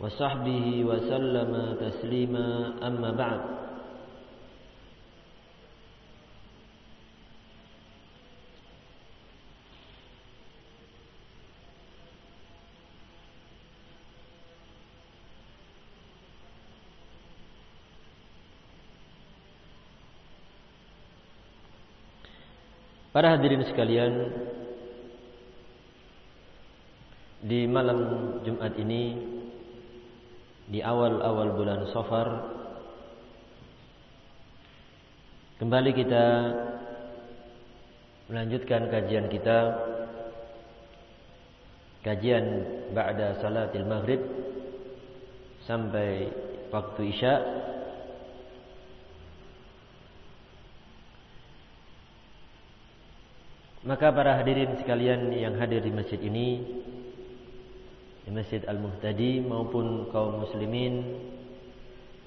وصحبه وسلم تسليما أما بعد Para hadirin sekalian, di malam Jumat ini di awal-awal bulan Safar. Kembali kita melanjutkan kajian kita. Kajian ba'da salatil maghrib sampai waktu isya. Maka para hadirin sekalian yang hadir di masjid ini di Masjid Al-Muhtadi maupun kaum muslimin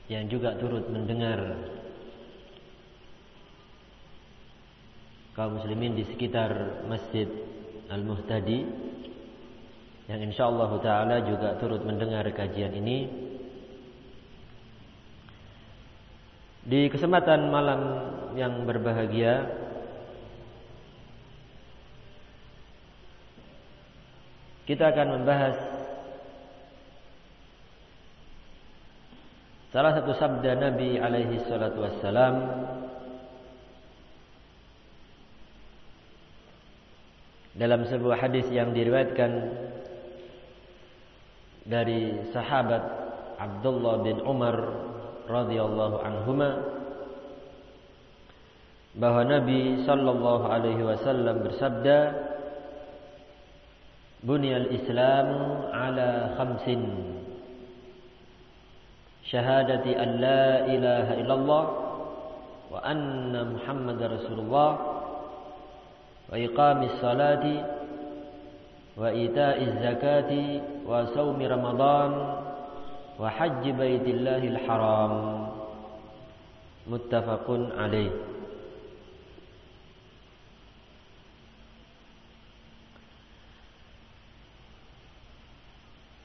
yang juga turut mendengar. Kaum muslimin di sekitar Masjid Al-Muhtadi yang insyaallah taala juga turut mendengar kajian ini. Di kesempatan malam yang berbahagia kita akan membahas Salah satu sabda Nabi alaihi salatu wassalam dalam sebuah hadis yang diriwayatkan dari sahabat Abdullah bin Umar radhiyallahu anhuma bahwa Nabi sallallahu alaihi wasallam bersabda Bunyal Islam ala khamsin. شهادة أن لا إله إلا الله وأن محمد رسول الله وإقام الصلاة وإيتاء الزكاة وصوم رمضان وحج بيت الله الحرام. متفق عليه.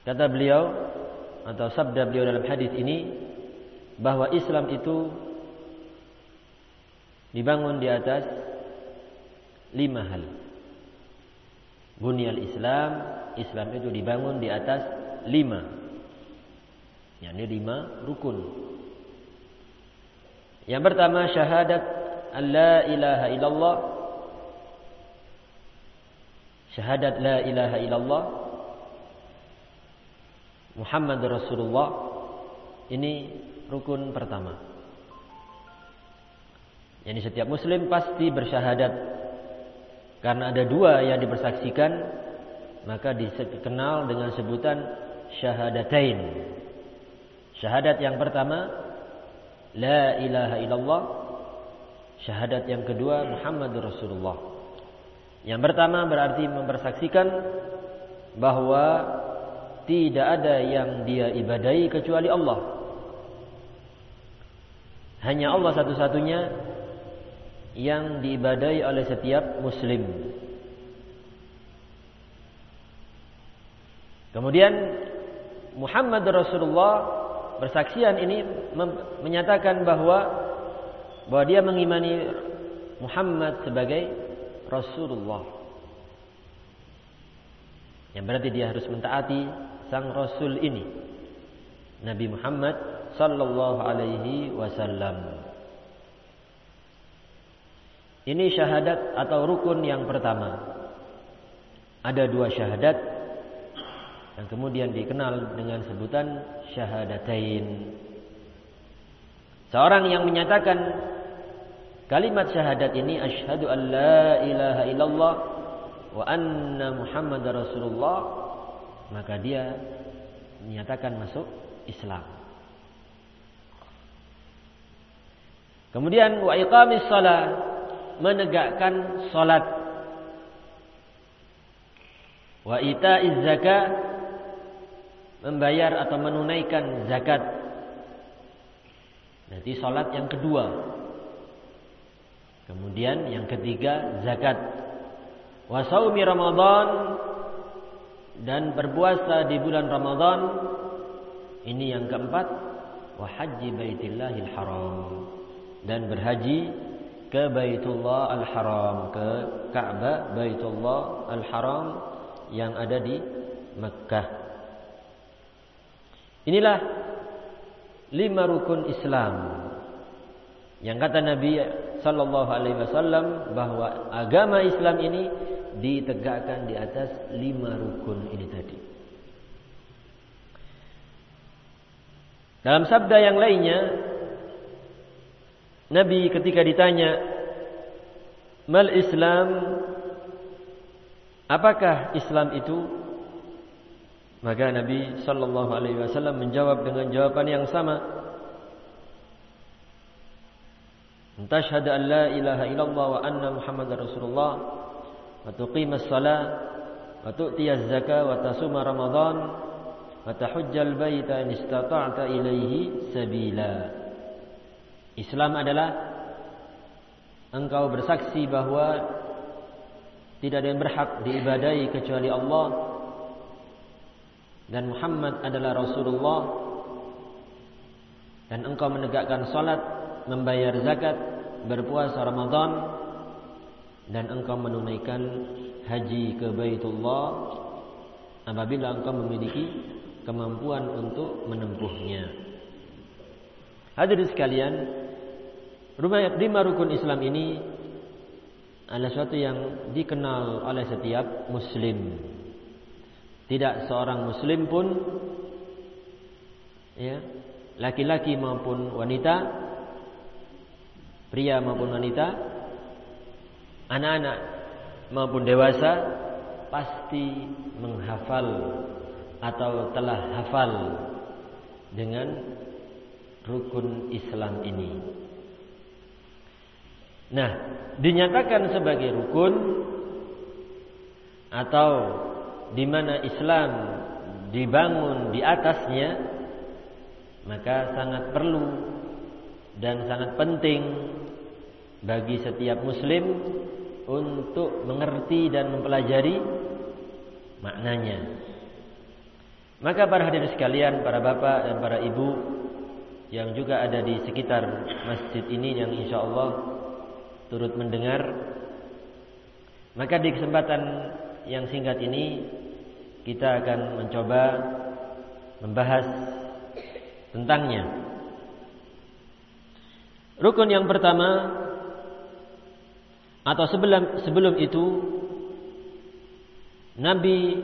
Kata beliau atau sabda beliau dalam hadis ini bahwa Islam itu dibangun di atas lima hal. Bunyal Islam, Islam itu dibangun di atas lima. Yani lima rukun. Yang pertama syahadat Allah ilaha illallah. Syahadat la ilaha illallah Muhammad Rasulullah ini rukun pertama. Yani setiap muslim pasti bersyahadat karena ada dua yang dipersaksikan maka dikenal dengan sebutan syahadatain. Syahadat yang pertama la ilaha illallah. Syahadat yang kedua Muhammad Rasulullah. Yang pertama berarti mempersaksikan bahwa tidak ada yang dia ibadai kecuali Allah. Hanya Allah satu-satunya yang diibadai oleh setiap muslim. Kemudian Muhammad Rasulullah bersaksian ini menyatakan bahwa bahwa dia mengimani Muhammad sebagai Rasulullah. Yang berarti dia harus mentaati sang Rasul ini Nabi Muhammad sallallahu alaihi wasallam. Ini syahadat atau rukun yang pertama. Ada dua syahadat yang kemudian dikenal dengan sebutan syahadatain. Seorang yang menyatakan kalimat syahadat ini asyhadu an la ilaha illallah wa anna Muhammad Rasulullah maka dia menyatakan masuk Islam. Kemudian wa iqamis shalah menegakkan salat. Wa ita'iz zakat membayar atau menunaikan zakat. Jadi salat yang kedua. Kemudian yang ketiga zakat. Wa saumi Ramadan dan berpuasa di bulan Ramadan. Ini yang keempat. Wa haji baitillahil haram dan berhaji ke Baitullah Al-Haram, ke Ka'bah Baitullah Al-Haram yang ada di Mekah. Inilah lima rukun Islam yang kata Nabi sallallahu alaihi wasallam bahwa agama Islam ini ditegakkan di atas lima rukun ini tadi. Dalam sabda yang lainnya Nabi ketika ditanya Mal Islam? Apakah Islam itu? Maka Nabi Sallallahu Alaihi Wasallam menjawab dengan jawaban yang sama. Tashhadu an la ilaha illallah wa anna Muhammad Rasulullah wa tuqimas salat wa tu'tiyaz zakah wa tasuma Ramadan wa tahujjal baita in istata'ta ilaihi sabila. Islam adalah engkau bersaksi bahwa tidak ada yang berhak diibadai kecuali Allah. Dan Muhammad adalah Rasulullah. Dan engkau menegakkan salat, membayar zakat, berpuasa Ramadan dan engkau menunaikan haji ke Baitullah apabila engkau memiliki kemampuan untuk menempuhnya. Hadirin sekalian, lima rukun Islam ini adalah sesuatu yang dikenal oleh setiap muslim. Tidak seorang muslim pun ya, laki-laki maupun wanita, pria maupun wanita, anak-anak maupun dewasa pasti menghafal atau telah hafal dengan rukun Islam ini. Nah, dinyatakan sebagai rukun atau di mana Islam dibangun di atasnya, maka sangat perlu dan sangat penting bagi setiap muslim untuk mengerti dan mempelajari maknanya. Maka para hadirin sekalian, para bapak dan para ibu yang juga ada di sekitar masjid ini yang insya Allah turut mendengar. Maka di kesempatan yang singkat ini kita akan mencoba membahas tentangnya. Rukun yang pertama atau sebelum sebelum itu Nabi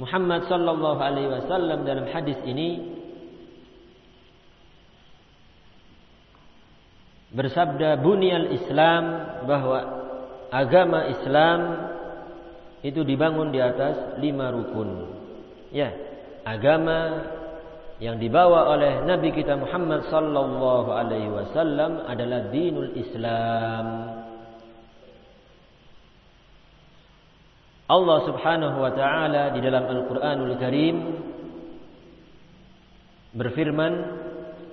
Muhammad sallallahu alaihi wasallam dalam hadis ini bersabda bunyal Islam bahwa agama Islam itu dibangun di atas lima rukun. Ya, agama yang dibawa oleh Nabi kita Muhammad sallallahu alaihi wasallam adalah dinul Islam. Allah Subhanahu wa taala di dalam Al-Qur'anul Karim berfirman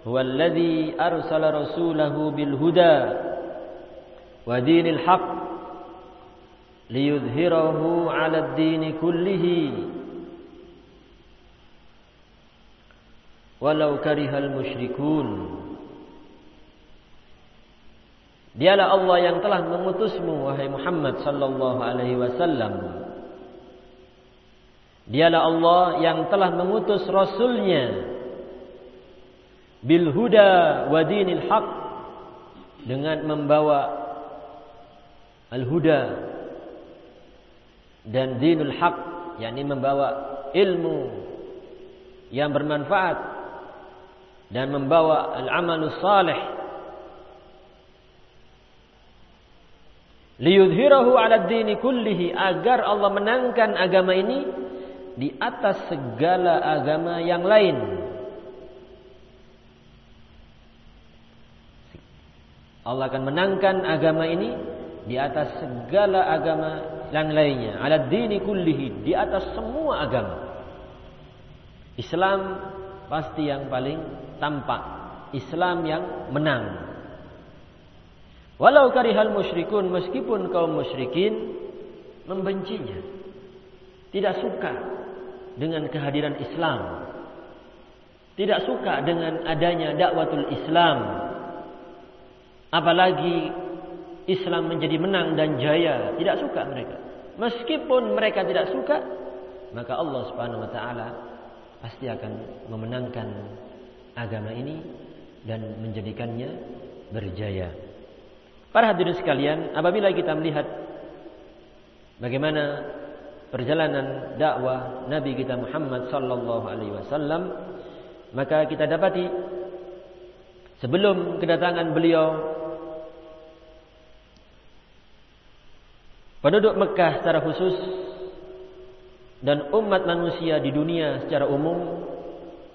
هو الذي أرسل رسوله بالهدى ودين الحق ليظهره على الدين كله ولو كره المشركون Dialah Allah yang telah mengutusmu wahai Muhammad sallallahu alaihi wasallam. Dialah Allah yang telah mengutus rasulnya. Bil huda wa dinil haq. Dengan membawa al huda dan dinul haq. Yakni membawa ilmu yang bermanfaat. Dan membawa al amalus salih. Liyudhirahu ala dini kullihi. Agar Allah menangkan agama ini di atas segala agama yang lain Allah akan menangkan agama ini di atas segala agama yang lainnya. Ala dini kullihi, di atas semua agama. Islam pasti yang paling tampak. Islam yang menang. Walau karihal musyrikun, meskipun kaum musyrikin membencinya. Tidak suka dengan kehadiran Islam. Tidak suka dengan adanya dakwatul Islam. Apalagi Islam menjadi menang dan jaya, tidak suka mereka. Meskipun mereka tidak suka, maka Allah Subhanahu wa taala pasti akan memenangkan agama ini dan menjadikannya berjaya. Para hadirin sekalian, apabila kita melihat bagaimana perjalanan dakwah Nabi kita Muhammad sallallahu alaihi wasallam, maka kita dapati sebelum kedatangan beliau Penduduk Mekah secara khusus dan umat manusia di dunia secara umum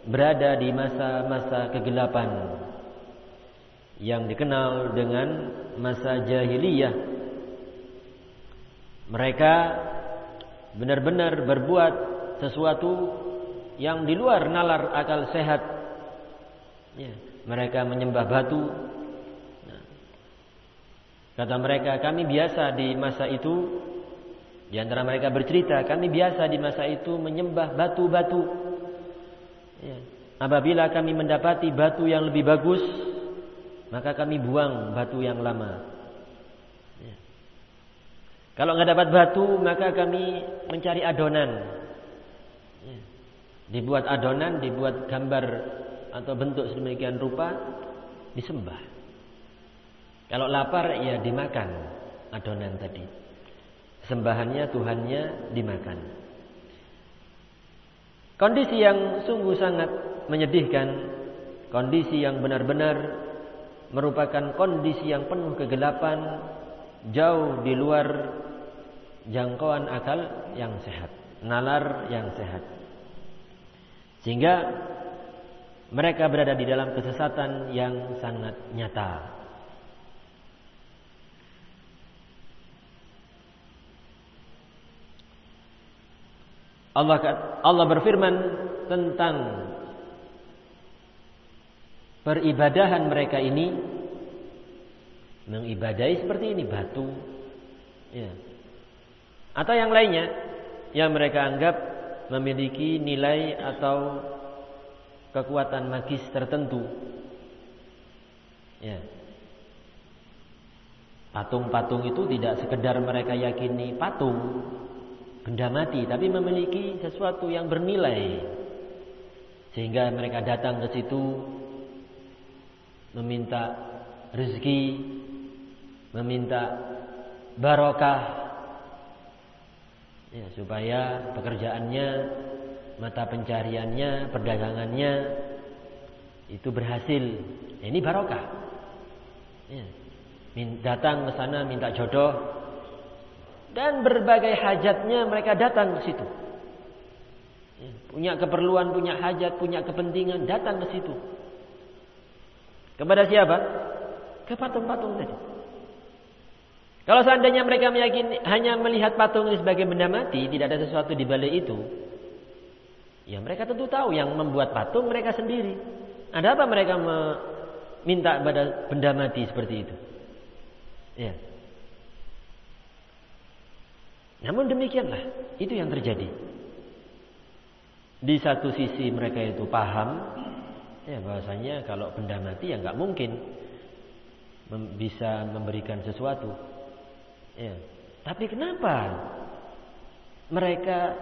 berada di masa-masa kegelapan yang dikenal dengan masa jahiliyah. Mereka benar-benar berbuat sesuatu yang di luar nalar akal sehat. Ya, mereka menyembah batu, Kata mereka, kami biasa di masa itu di antara mereka bercerita, kami biasa di masa itu menyembah batu-batu. Ya. Apabila kami mendapati batu yang lebih bagus, maka kami buang batu yang lama. Kalau nggak dapat batu, maka kami mencari adonan. Ya. Dibuat adonan, dibuat gambar atau bentuk sedemikian rupa, disembah. Kalau lapar ya dimakan adonan tadi. Sembahannya Tuhannya dimakan. Kondisi yang sungguh sangat menyedihkan, kondisi yang benar-benar merupakan kondisi yang penuh kegelapan, jauh di luar jangkauan akal yang sehat, nalar yang sehat. Sehingga mereka berada di dalam kesesatan yang sangat nyata. Allah Allah berfirman tentang peribadahan mereka ini mengibadahi seperti ini batu. Ya. atau yang lainnya yang mereka anggap memiliki nilai atau kekuatan magis tertentu. Ya. Patung-patung itu tidak sekedar mereka yakini patung benda mati tapi memiliki sesuatu yang bernilai. Sehingga mereka datang ke situ meminta rezeki meminta barokah ya, supaya pekerjaannya mata pencariannya perdagangannya itu berhasil ya, ini barokah ya. datang ke sana minta jodoh dan berbagai hajatnya mereka datang ke situ. Ya, punya keperluan, punya hajat, punya kepentingan, datang ke situ. Kepada siapa? Ke patung-patung tadi. Kalau seandainya mereka meyakini hanya melihat patung ini sebagai benda mati, tidak ada sesuatu di balik itu, ya mereka tentu tahu yang membuat patung mereka sendiri. Ada apa mereka meminta pada benda mati seperti itu? Ya. Namun demikianlah, itu yang terjadi. Di satu sisi mereka itu paham, ya bahasanya kalau benda mati ya nggak mungkin mem bisa memberikan sesuatu. Ya. Tapi kenapa mereka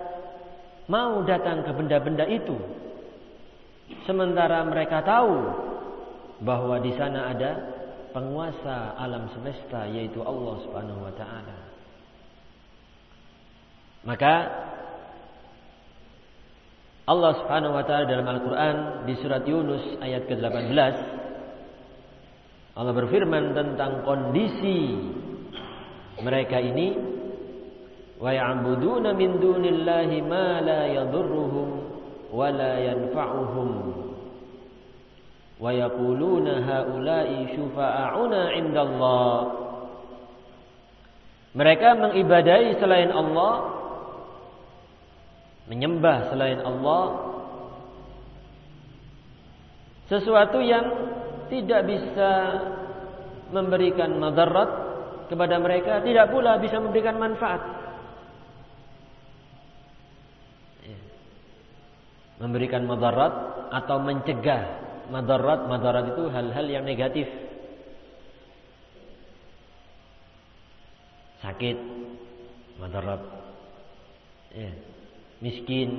mau datang ke benda-benda itu? Sementara mereka tahu bahwa di sana ada penguasa alam semesta yaitu Allah Subhanahu wa taala. Maka Allah Subhanahu wa taala dalam Al-Qur'an di surat Yunus ayat ke-18 Allah berfirman tentang kondisi mereka ini wa ya'buduna min dunillahi ma la yadurruhum wa la yanfa'uhum. Wa yaquluna haula'i syufa'auna 'indallah. Mereka mengibadahi selain Allah menyembah selain Allah sesuatu yang tidak bisa memberikan madarat kepada mereka tidak pula bisa memberikan manfaat ya. memberikan madarat atau mencegah madarat madarat itu hal-hal yang negatif sakit madarat ya. miskin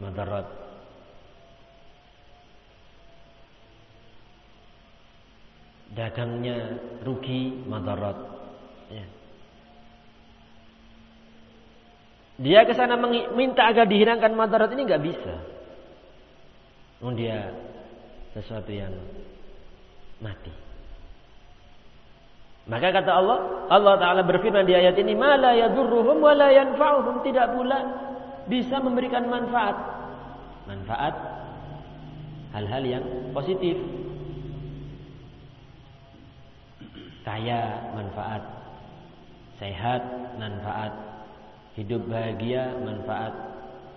madarat dagangnya rugi madarat. Ya. Dia ke sana minta agar dihilangkan madarat ini nggak bisa. Oh, dia sesuatu yang mati. Maka kata Allah, Allah Taala berfirman di ayat ini, "Mala yadurruhum wa la yanfa'uhum." Tidak pula bisa memberikan manfaat. Manfaat hal-hal yang positif kaya manfaat, sehat manfaat, hidup bahagia manfaat,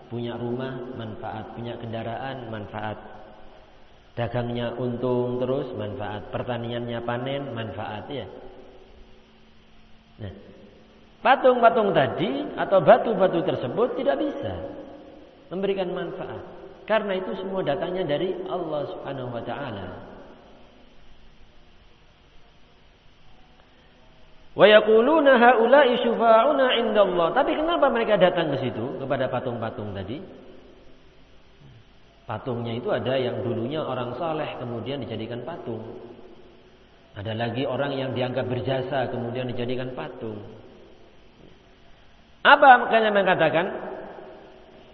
punya rumah manfaat, punya kendaraan manfaat, dagangnya untung terus manfaat, pertaniannya panen manfaat ya. Nah, patung-patung tadi atau batu-batu tersebut tidak bisa memberikan manfaat karena itu semua datangnya dari Allah Subhanahu wa taala. Wa yaquluna haula'i syufa'una indallah. Tapi kenapa mereka datang ke situ kepada patung-patung tadi? Patungnya itu ada yang dulunya orang saleh kemudian dijadikan patung. Ada lagi orang yang dianggap berjasa kemudian dijadikan patung. Apa makanya mengatakan?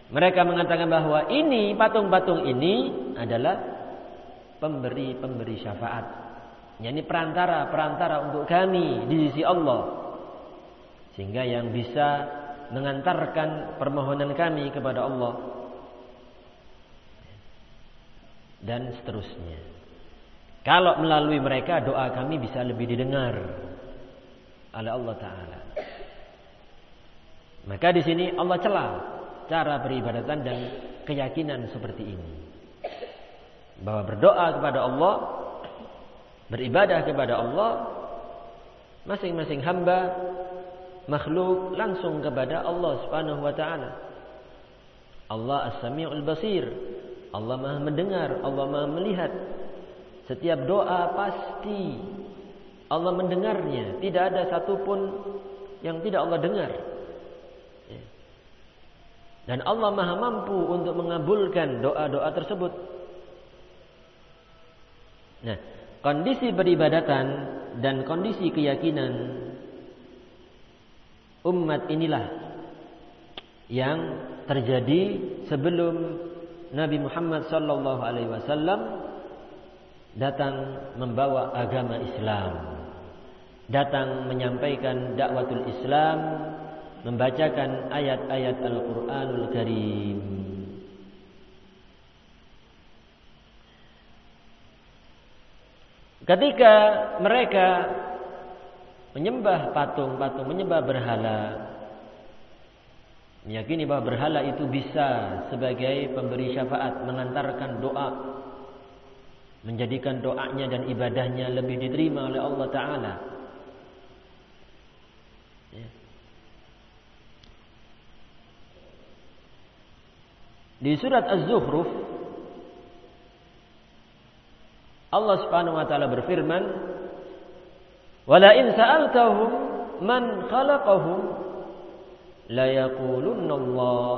Mereka mengatakan bahwa ini patung-patung ini adalah pemberi-pemberi syafaat ini perantara-perantara untuk kami di sisi Allah. Sehingga yang bisa mengantarkan permohonan kami kepada Allah. Dan seterusnya. Kalau melalui mereka doa kami bisa lebih didengar oleh Allah Ta'ala. Maka di sini Allah celah cara beribadatan dan keyakinan seperti ini. Bahwa berdoa kepada Allah beribadah kepada Allah masing-masing hamba makhluk langsung kepada Allah Subhanahu wa taala. Allah As-Sami'ul Basir. Allah Maha mendengar, Allah Maha melihat. Setiap doa pasti Allah mendengarnya. Tidak ada satupun yang tidak Allah dengar. Ya. Dan Allah Maha mampu untuk mengabulkan doa-doa tersebut. Nah, kondisi beribadatan dan kondisi keyakinan umat inilah yang terjadi sebelum Nabi Muhammad sallallahu alaihi wasallam datang membawa agama Islam datang menyampaikan dakwatul Islam membacakan ayat-ayat Al-Qur'anul Karim Ketika mereka menyembah patung-patung, menyembah berhala, meyakini bahwa berhala itu bisa sebagai pemberi syafaat, mengantarkan doa, menjadikan doanya dan ibadahnya lebih diterima oleh Allah Taala. Ya. Di surat Az-Zukhruf Allah Subhanahu wa taala berfirman, "Wala in sa'altahum man khalaqahum la yaqulunna Allah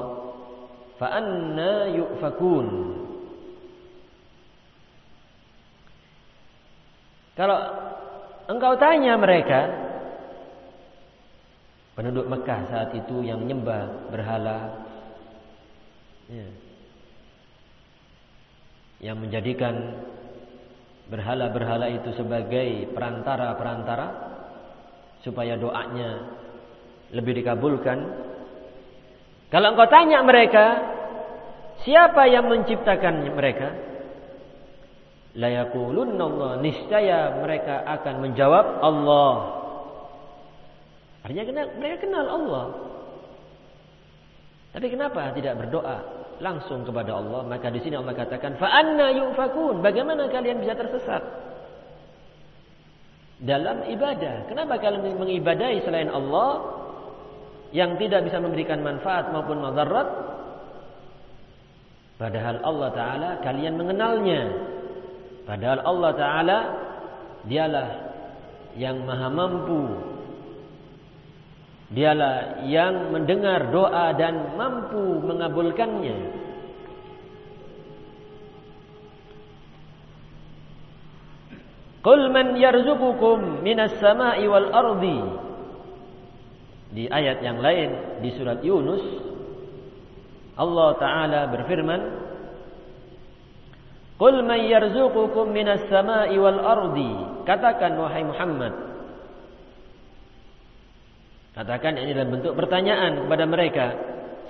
fa anna yufakun." Kalau engkau tanya mereka penduduk Mekah saat itu yang menyembah berhala ya, yang menjadikan berhala-berhala itu sebagai perantara-perantara supaya doanya lebih dikabulkan. Kalau engkau tanya mereka, siapa yang menciptakan mereka? la yaqulunna Allah niscaya mereka akan menjawab Allah artinya mereka kenal Allah tapi kenapa tidak berdoa langsung kepada Allah maka di sini Allah katakan fa anna yufakun. Bagaimana kalian bisa tersesat? Dalam ibadah. Kenapa kalian mengibadahi selain Allah yang tidak bisa memberikan manfaat maupun madarat? Padahal Allah taala kalian mengenalnya. Padahal Allah taala dialah yang maha mampu dialah yang mendengar doa dan mampu mengabulkannya. Qul man yarzuqukum minas sama'i wal ardi. Di ayat yang lain di surat Yunus Allah taala berfirman Qul man yarzuqukum minas sama'i wal ardi. Katakan wahai Muhammad katakan ini dalam bentuk pertanyaan kepada mereka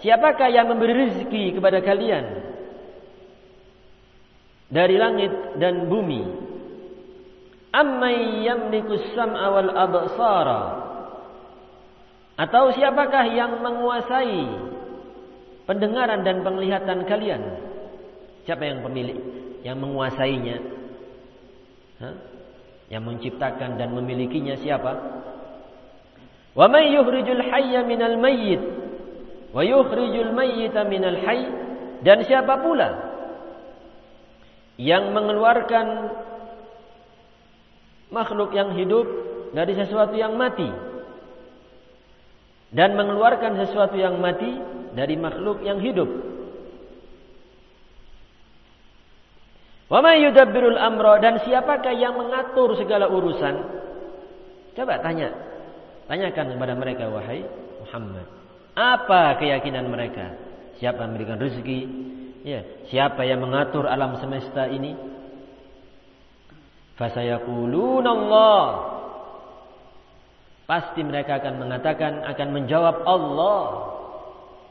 siapakah yang memberi rezeki kepada kalian dari langit dan bumi amman yamliku sam'a wal absara atau siapakah yang menguasai pendengaran dan penglihatan kalian? Siapa yang pemilik? Yang menguasainya? Hah? Yang menciptakan dan memilikinya siapa? Wa may yukhrijul hayya minal mayyit wa yukhrijul mayyita minal hayy dan siapa pula yang mengeluarkan makhluk yang hidup dari sesuatu yang mati dan mengeluarkan sesuatu yang mati dari makhluk yang hidup. Wa may yudabbirul amra dan siapakah yang mengatur segala urusan? Coba tanya. Tanyakan kepada mereka wahai Muhammad. Apa keyakinan mereka? Siapa yang memberikan rezeki? Ya, siapa yang mengatur alam semesta ini? Fasayaquluna Allah. Pasti mereka akan mengatakan, akan menjawab Allah.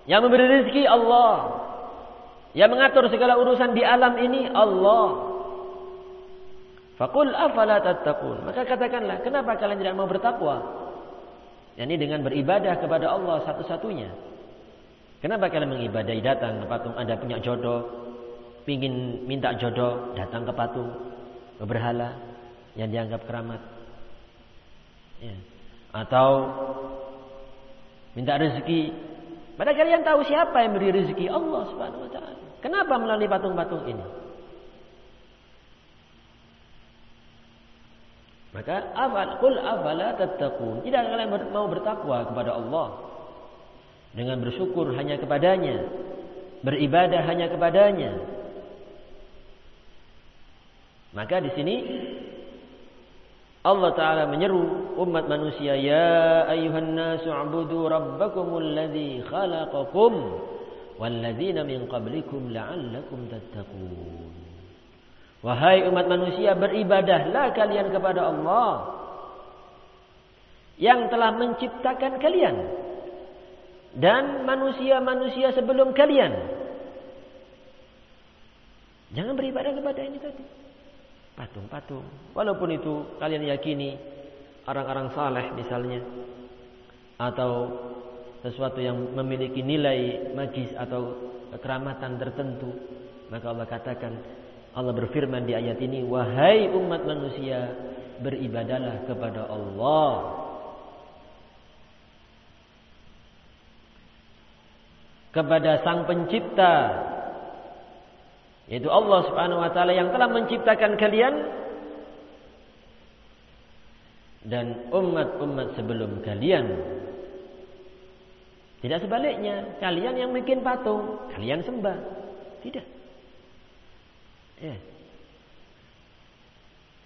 Yang memberi rezeki Allah. Yang mengatur segala urusan di alam ini Allah. Fakul afala tattaqun. Maka katakanlah, kenapa kalian tidak mau bertakwa? Yani dengan beribadah kepada Allah satu-satunya. Kenapa kalian mengibadahi datang ke patung Anda punya jodoh, pingin minta jodoh, datang ke patung, ke berhala yang dianggap keramat. Ya atau minta rezeki. Padahal kalian tahu siapa yang beri rezeki Allah Subhanahu wa taala. Kenapa melalui patung-patung ini? Maka afal kul afala tattaqun. Tidak kalian mau bertakwa kepada Allah dengan bersyukur hanya kepadanya, beribadah hanya kepadanya. Maka di sini Allah Ta'ala menyeru umat manusia Ya ayuhan nasu abudu rabbakumul ladhi khalaqakum Walladzina min qablikum la'allakum tattaqun Wahai umat manusia beribadahlah kalian kepada Allah Yang telah menciptakan kalian Dan manusia-manusia sebelum kalian Jangan beribadah kepada ini tadi patung-patung. Walaupun itu kalian yakini orang-orang saleh misalnya atau sesuatu yang memiliki nilai magis atau keramatan tertentu, maka Allah katakan Allah berfirman di ayat ini, "Wahai umat manusia, beribadalah kepada Allah." Kepada Sang Pencipta yaitu Allah Subhanahu wa taala yang telah menciptakan kalian dan umat-umat sebelum kalian. Tidak sebaliknya, kalian yang bikin patung, kalian sembah. Tidak. Ya.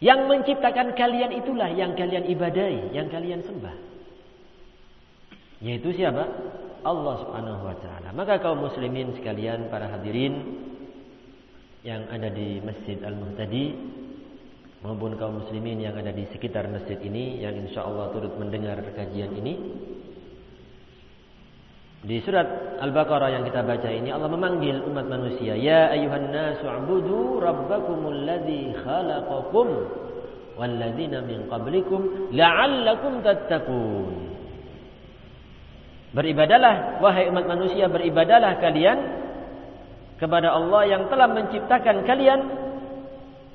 Yang menciptakan kalian itulah yang kalian ibadahi, yang kalian sembah. Yaitu siapa? Allah Subhanahu wa taala. Maka kaum muslimin sekalian, para hadirin yang ada di Masjid Al-Muhtadi maupun kaum muslimin yang ada di sekitar masjid ini yang insya Allah turut mendengar kajian ini Di surat Al-Baqarah yang kita baca ini Allah memanggil umat manusia, "Ya ayuhan nasu abudu rabbakumul ladzi khalaqakum walladzina min qablikum la'allakum tattaqun." Beribadalah wahai umat manusia, beribadalah kalian kepada Allah yang telah menciptakan kalian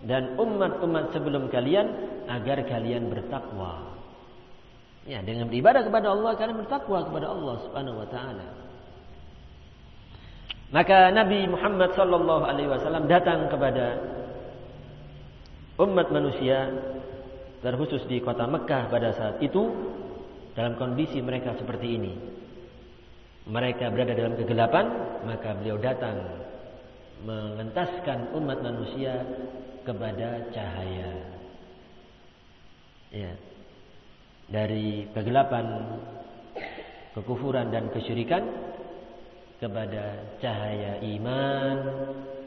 dan umat-umat sebelum kalian agar kalian bertakwa. Ya, dengan beribadah kepada Allah karena bertakwa kepada Allah Subhanahu wa taala. Maka Nabi Muhammad sallallahu alaihi wasallam datang kepada umat manusia terkhusus di kota Mekah pada saat itu dalam kondisi mereka seperti ini. Mereka berada dalam kegelapan, maka beliau datang mengentaskan umat manusia kepada cahaya. Ya dari kegelapan, kekufuran dan kesyirikan kepada cahaya iman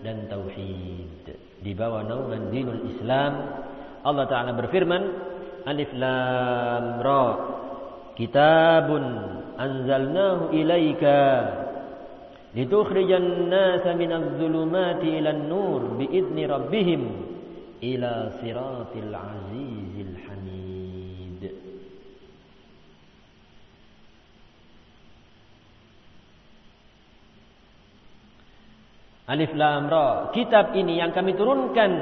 dan tauhid. Di bawah naungan dinul Islam, Allah Taala berfirman, Alif Lam Ra. Kitabun anzalnahu ilaika litukhrijan nasa minadh dhulumati ilan nur biidni rabbihim ila siratil azizil Alif Lam Ra. Kitab ini yang kami turunkan.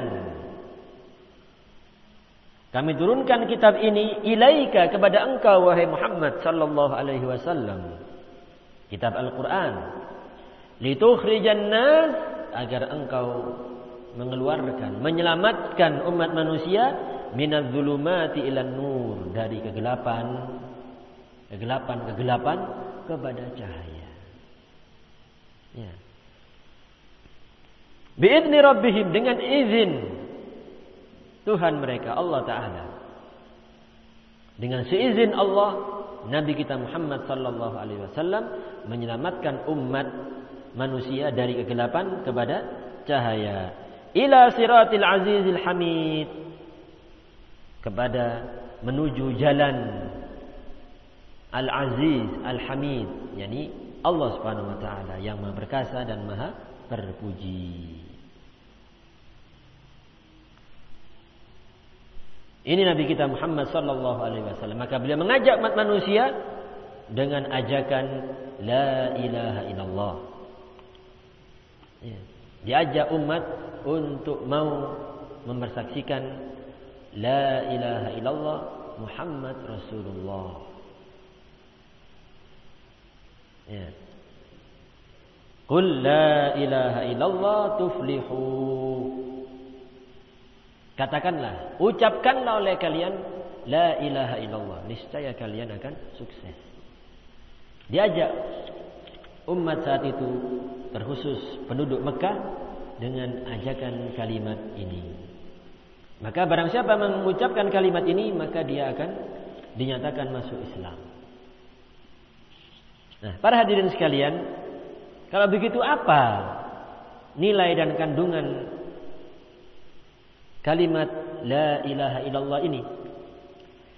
Kami turunkan kitab ini ilaika kepada engkau wahai Muhammad sallallahu alaihi wasallam. Kitab Al-Qur'an. Litukhrijan nas agar engkau mengeluarkan, menyelamatkan umat manusia minadz zulumati ilan nur dari kegelapan kegelapan-kegelapan kepada cahaya. Ya. Biidni rabbihim dengan izin Tuhan mereka Allah Ta'ala. Dengan seizin Allah Nabi kita Muhammad sallallahu alaihi wasallam menyelamatkan umat manusia dari kegelapan kepada cahaya. Ila siratil azizil hamid. Kepada menuju jalan Al-Aziz Al-Hamid, yakni Allah Subhanahu wa taala yang Maha perkasa dan Maha terpuji. Ini Nabi kita Muhammad sallallahu alaihi wasallam. Maka beliau mengajak umat manusia dengan ajakan la ilaha illallah. Ya. Diajak umat untuk mau mempersaksikan la ilaha illallah Muhammad Rasulullah. Ya. Qul la ilaha illallah tuflihu. Katakanlah, ucapkanlah oleh kalian la ilaha illallah. Niscaya kalian akan sukses. Diajak umat saat itu terkhusus penduduk Mekah dengan ajakan kalimat ini. Maka barang siapa mengucapkan kalimat ini maka dia akan dinyatakan masuk Islam. Nah, para hadirin sekalian, kalau begitu apa nilai dan kandungan kalimat la ilaha illallah ini?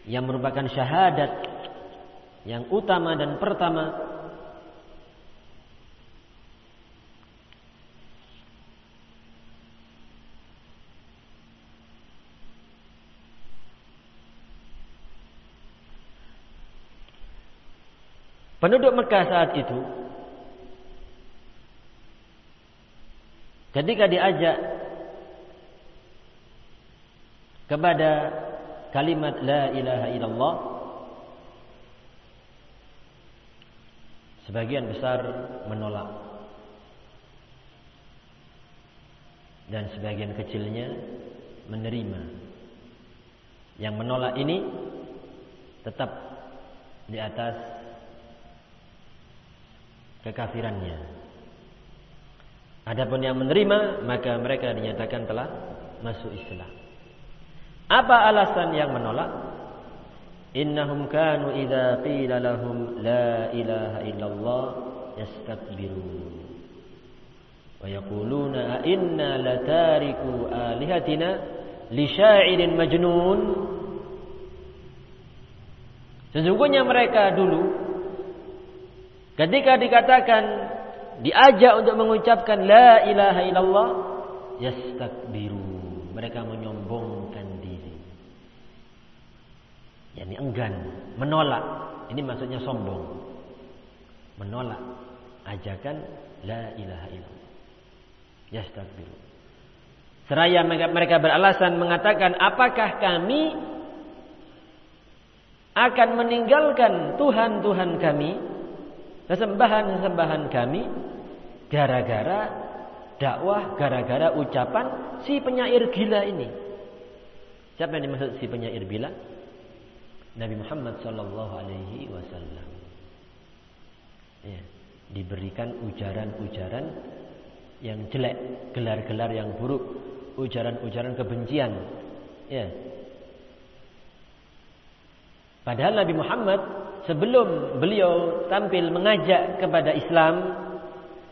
Yang merupakan syahadat yang utama dan pertama. Penduduk Mekah saat itu ketika diajak kepada kalimat la ilaha illallah sebagian besar menolak. Dan sebagian kecilnya menerima. Yang menolak ini tetap di atas kekafirannya adapun yang menerima maka mereka dinyatakan telah masuk Islam apa alasan yang menolak? Innahum kanu idza qila lahum la ilaha illallah yastakbirun. Wa yaquluna a inna latariku alihatina li sya'irin majnun. Sesungguhnya mereka dulu Ketika dikatakan diajak untuk mengucapkan la ilaha illallah, yastakbiru. Mereka menyombongkan diri. Yani enggan, menolak. Ini maksudnya sombong. Menolak ajakan la ilaha illallah. Yastakbiru. Seraya mereka beralasan mengatakan, apakah kami akan meninggalkan Tuhan-Tuhan kami, kesembahan-kesembahan kami, gara-gara dakwah, gara-gara ucapan si penyair gila ini. Siapa yang dimaksud si penyair gila? Nabi Muhammad Sallallahu Alaihi Wasallam. Ya, diberikan ujaran-ujaran yang jelek, gelar-gelar yang buruk, ujaran-ujaran kebencian. Ya. Padahal Nabi Muhammad sebelum beliau tampil mengajak kepada Islam,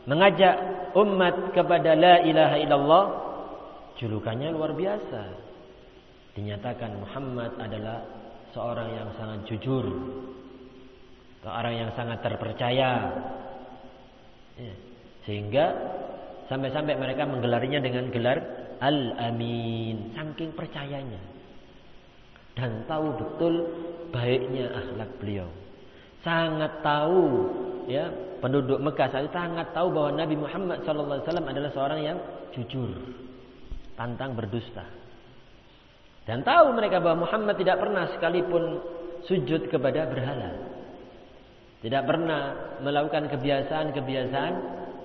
mengajak umat kepada la ilaha illallah, julukannya luar biasa. Dinyatakan Muhammad adalah seorang yang sangat jujur, seorang yang sangat terpercaya. Ya. Sehingga sampai-sampai mereka menggelarinya dengan gelar Al-Amin, saking percayanya. Dan tahu betul baiknya akhlak beliau. Sangat tahu ya, penduduk Mekah saat itu sangat tahu bahwa Nabi Muhammad SAW adalah seorang yang jujur, pantang berdusta. Dan tahu mereka bahwa Muhammad tidak pernah sekalipun sujud kepada berhala. Tidak pernah melakukan kebiasaan-kebiasaan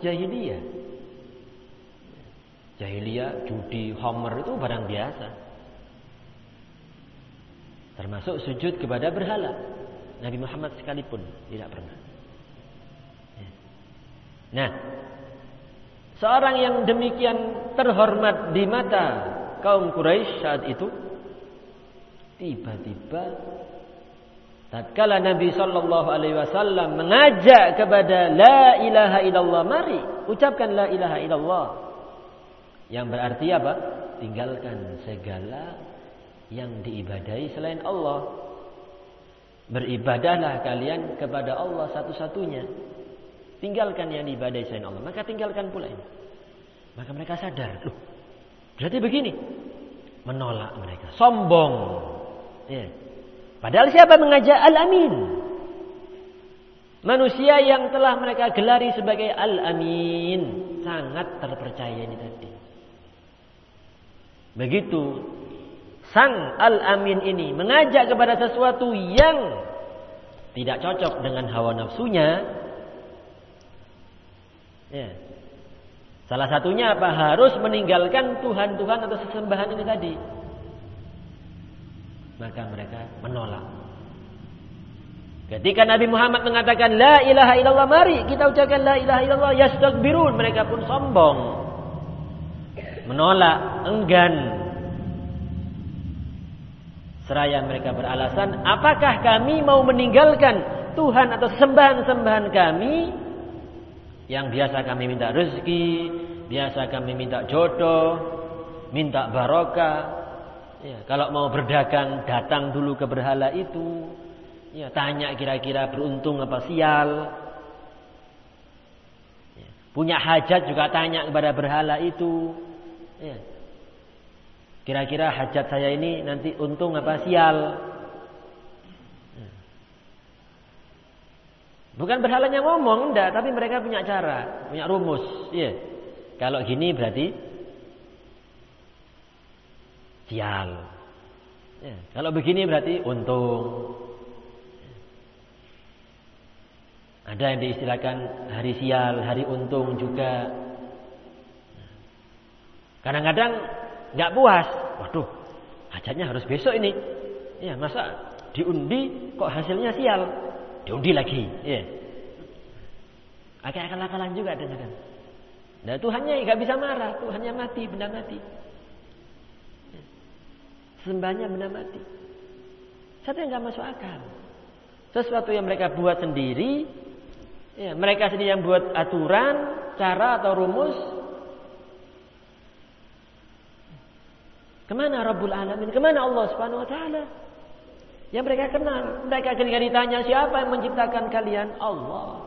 jahiliyah. Jahiliyah, judi, homer itu barang biasa. Termasuk sujud kepada berhala. Nabi Muhammad sekalipun tidak pernah. Ya. Nah, seorang yang demikian terhormat di mata kaum Quraisy saat itu, tiba-tiba tatkala Nabi Shallallahu Alaihi Wasallam mengajak kepada la ilaha illallah, mari ucapkan la ilaha illallah. Yang berarti apa? Tinggalkan segala yang diibadai selain Allah. Beribadahlah kalian kepada Allah satu-satunya. Tinggalkan yang diibadai selain Allah. Maka tinggalkan pula ini. Maka mereka sadar. Loh, berarti begini. Menolak mereka. Sombong. Ya. Padahal siapa mengajak Al-Amin? Manusia yang telah mereka gelari sebagai Al-Amin. Sangat terpercaya ini tadi. Begitu sang Al-Amin ini mengajak kepada sesuatu yang tidak cocok dengan hawa nafsunya. Ya. Salah satunya apa? Harus meninggalkan Tuhan-Tuhan atau sesembahan ini tadi. Maka mereka menolak. Ketika Nabi Muhammad mengatakan la ilaha illallah mari kita ucapkan la ilaha illallah yastakbirun mereka pun sombong menolak, enggan. Seraya mereka beralasan, apakah kami mau meninggalkan Tuhan atau sembahan-sembahan kami yang biasa kami minta rezeki, biasa kami minta jodoh, minta barokah. Ya, kalau mau berdagang datang dulu ke berhala itu. Ya, tanya kira-kira beruntung apa sial. Ya, punya hajat juga tanya kepada berhala itu. Ya. Kira-kira hajat saya ini nanti untung apa sial? Bukan berhalanya ngomong, enggak, tapi mereka punya cara, punya rumus. Ya. Kalau gini berarti sial. Ya. Kalau begini berarti untung. Ada yang diistilahkan hari sial, hari untung juga. Kadang-kadang nggak puas. Waduh, hajatnya harus besok ini. Ya, masa diundi kok hasilnya sial? Diundi lagi. Ya. Agak akal-akalan juga dengan kan. Nah Tuhannya nggak bisa marah, Tuhannya mati, benda mati. Ya. Sembahnya benda mati. Satu yang nggak masuk akal. Sesuatu yang mereka buat sendiri, ya, mereka sendiri yang buat aturan, cara atau rumus, Ke mana Rabbul Alamin? Ke mana Allah Subhanahu Wa Taala? Yang mereka kenal. Mereka ketika ditanya siapa yang menciptakan kalian? Allah.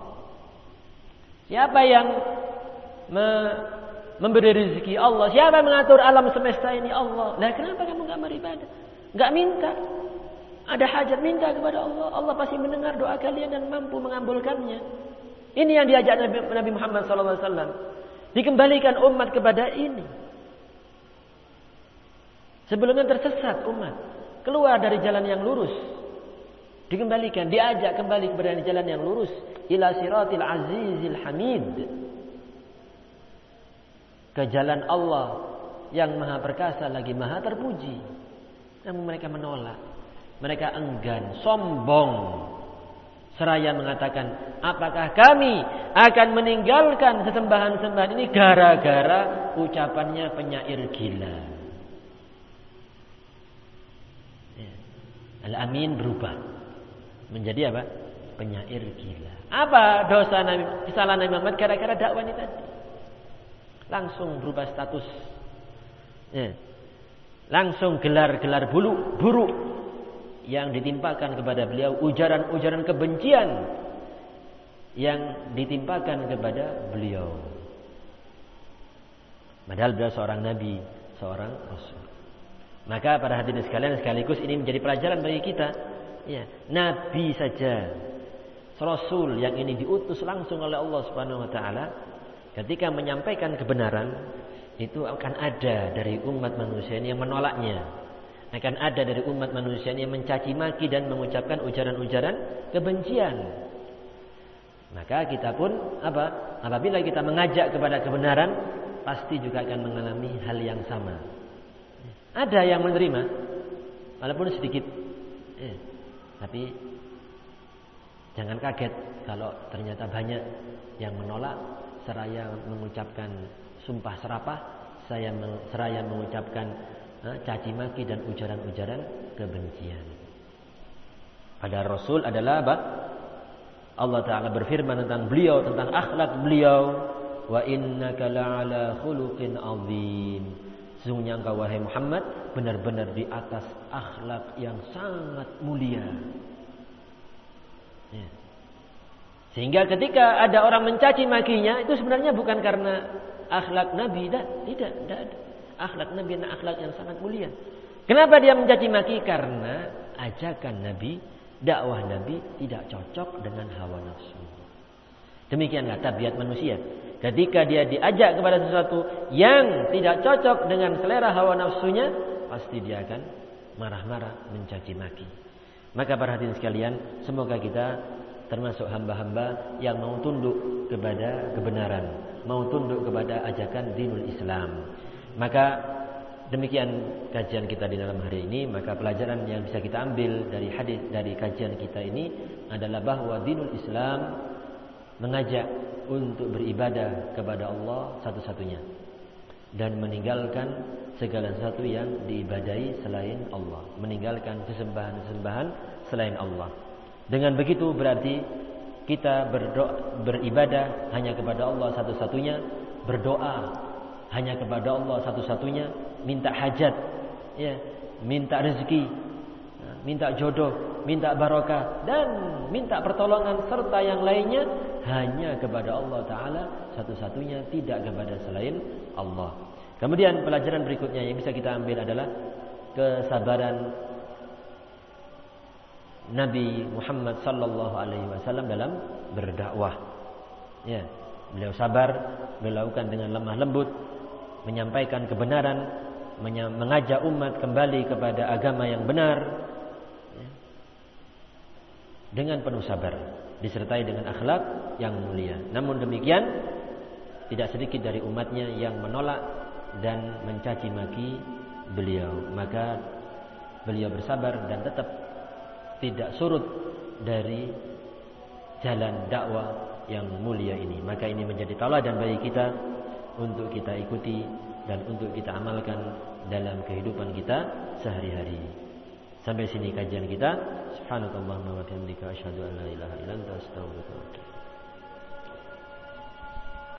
Siapa yang me memberi rezeki Allah? Siapa yang mengatur alam semesta ini Allah? Lah kenapa kamu nggak beribadah? Nggak minta. Ada hajat minta kepada Allah. Allah pasti mendengar doa kalian dan mampu mengabulkannya. Ini yang diajak Nabi Muhammad SAW. Dikembalikan umat kepada ini. Sebelumnya tersesat umat. Keluar dari jalan yang lurus. Dikembalikan, diajak kembali kepada jalan yang lurus. Ila siratil azizil hamid. Ke jalan Allah yang maha perkasa lagi maha terpuji. Namun mereka menolak. Mereka enggan, sombong. Seraya mengatakan, apakah kami akan meninggalkan sesembahan-sembahan ini gara-gara ucapannya penyair gila. Al-Amin berubah. Menjadi apa? Penyair gila. Apa dosa Nabi, kesalahan Nabi Muhammad gara-gara dakwah ini tadi? Langsung berubah status. Ya. Langsung gelar-gelar bulu, buruk yang ditimpakan kepada beliau ujaran-ujaran kebencian yang ditimpakan kepada beliau. Padahal beliau seorang nabi, seorang rasul. Maka para hadirin sekalian sekaligus ini menjadi pelajaran bagi kita. Ya, nabi saja, rasul yang ini diutus langsung oleh Allah Subhanahu wa taala ketika menyampaikan kebenaran itu akan ada dari umat manusia ini yang menolaknya akan ada dari umat manusia yang mencaci maki dan mengucapkan ujaran-ujaran kebencian. Maka kita pun apa? Apabila kita mengajak kepada kebenaran, pasti juga akan mengalami hal yang sama. Ada yang menerima, walaupun sedikit, eh, tapi jangan kaget kalau ternyata banyak yang menolak seraya mengucapkan sumpah serapah, saya seraya mengucapkan caci maki dan ujaran-ujaran kebencian. Pada Rasul adalah apa? Allah Ta'ala berfirman tentang beliau, tentang akhlak beliau. Wa innaka la'ala khuluqin azim. Sesungguhnya engkau wahai Muhammad benar-benar di atas akhlak yang sangat mulia. Ya. Sehingga ketika ada orang mencaci makinya itu sebenarnya bukan karena akhlak Nabi, tidak, tidak, tidak. Akhlak Nabi adalah akhlak yang sangat mulia. Kenapa dia mencaci maki? Karena ajakan Nabi, dakwah Nabi tidak cocok dengan hawa nafsu. Demikianlah tabiat manusia. Ketika dia diajak kepada sesuatu yang tidak cocok dengan selera hawa nafsunya, pasti dia akan marah-marah mencaci maki. Maka para hadirin sekalian, semoga kita termasuk hamba-hamba yang mau tunduk kepada kebenaran, mau tunduk kepada ajakan dinul Islam. Maka demikian kajian kita di dalam hari ini, maka pelajaran yang bisa kita ambil dari hadis dari kajian kita ini adalah bahwa dinul Islam mengajak untuk beribadah kepada Allah satu-satunya dan meninggalkan segala sesuatu yang diibadahi selain Allah, meninggalkan sesembahan-sesembahan selain Allah. Dengan begitu berarti kita berdoa, beribadah hanya kepada Allah satu-satunya, berdoa hanya kepada Allah satu-satunya, minta hajat, ya, minta rezeki, minta jodoh, minta barokah dan minta pertolongan serta yang lainnya hanya kepada Allah taala satu-satunya, tidak kepada selain Allah. Kemudian pelajaran berikutnya yang bisa kita ambil adalah kesabaran Nabi Muhammad sallallahu alaihi wasallam dalam berdakwah. Ya, beliau sabar, melakukan dengan lemah lembut, menyampaikan kebenaran, mengajak umat kembali kepada agama yang benar ya, dengan penuh sabar, disertai dengan akhlak yang mulia. Namun demikian, tidak sedikit dari umatnya yang menolak dan mencaci maki beliau. Maka beliau bersabar dan tetap tidak surut dari jalan dakwah yang mulia ini. Maka ini menjadi teladan bagi kita untuk kita ikuti dan untuk kita amalkan dalam kehidupan kita sehari-hari. Sampai sini kajian kita. Subhanakallahumma wa bihamdika asyhadu an la ilaha illa anta astaghfiruka wa atubu